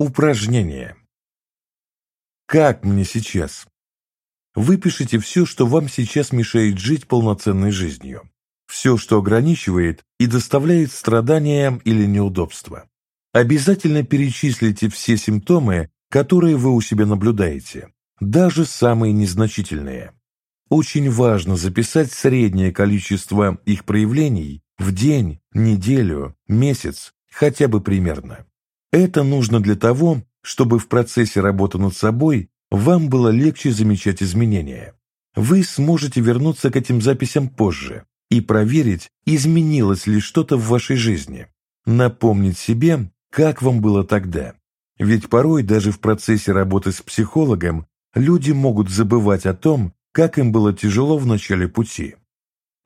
Упражнение. Как мне сейчас? Выпишите все, что вам сейчас мешает жить полноценной жизнью. Все, что ограничивает и доставляет страдания или неудобства. Обязательно перечислите все симптомы, которые вы у себя наблюдаете, даже самые незначительные. Очень важно записать среднее количество их проявлений в день, неделю, месяц, хотя бы примерно. Это нужно для того, чтобы в процессе работы над собой вам было легче замечать изменения. Вы сможете вернуться к этим записям позже и проверить, изменилось ли что-то в вашей жизни. Напомнить себе, как вам было тогда. Ведь порой даже в процессе работы с психологом люди могут забывать о том, как им было тяжело в начале пути.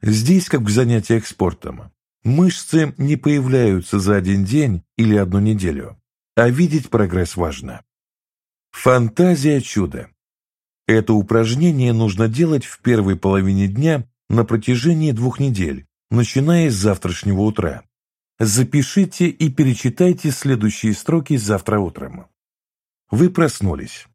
Здесь, как в занятиях спортом, Мышцы не появляются за один день или одну неделю, а видеть прогресс важно. Фантазия чуда. Это упражнение нужно делать в первой половине дня на протяжении двух недель, начиная с завтрашнего утра. Запишите и перечитайте следующие строки завтра утром. Вы проснулись.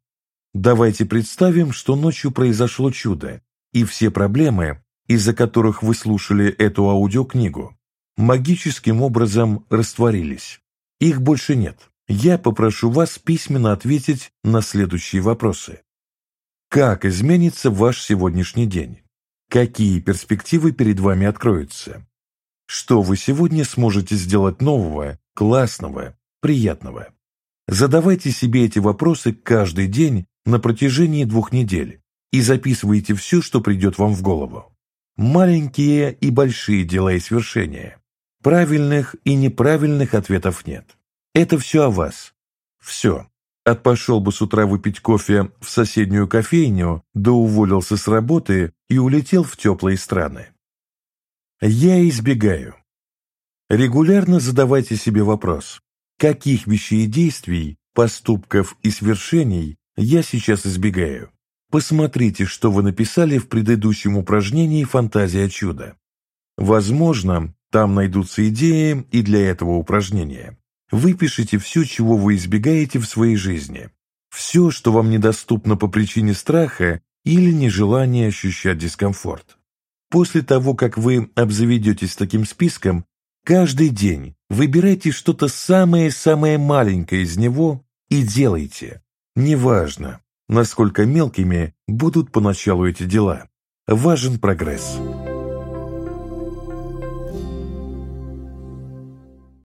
Давайте представим, что ночью произошло чудо, и все проблемы, из-за которых вы слушали эту аудиокнигу, магическим образом растворились. Их больше нет. Я попрошу вас письменно ответить на следующие вопросы. Как изменится ваш сегодняшний день? Какие перспективы перед вами откроются? Что вы сегодня сможете сделать нового, классного, приятного? Задавайте себе эти вопросы каждый день на протяжении двух недель и записывайте все, что придет вам в голову. Маленькие и большие дела и свершения. Правильных и неправильных ответов нет. Это все о вас. Все. От пошел бы с утра выпить кофе в соседнюю кофейню, да уволился с работы и улетел в теплые страны. Я избегаю. Регулярно задавайте себе вопрос, каких вещей и действий, поступков и свершений я сейчас избегаю. Посмотрите, что вы написали в предыдущем упражнении «Фантазия чуда». Возможно, там найдутся идеи и для этого упражнения. Выпишите все, чего вы избегаете в своей жизни. Все, что вам недоступно по причине страха или нежелания ощущать дискомфорт. После того, как вы обзаведетесь таким списком, каждый день выбирайте что-то самое-самое маленькое из него и делайте. Неважно, насколько мелкими будут поначалу эти дела. Важен прогресс.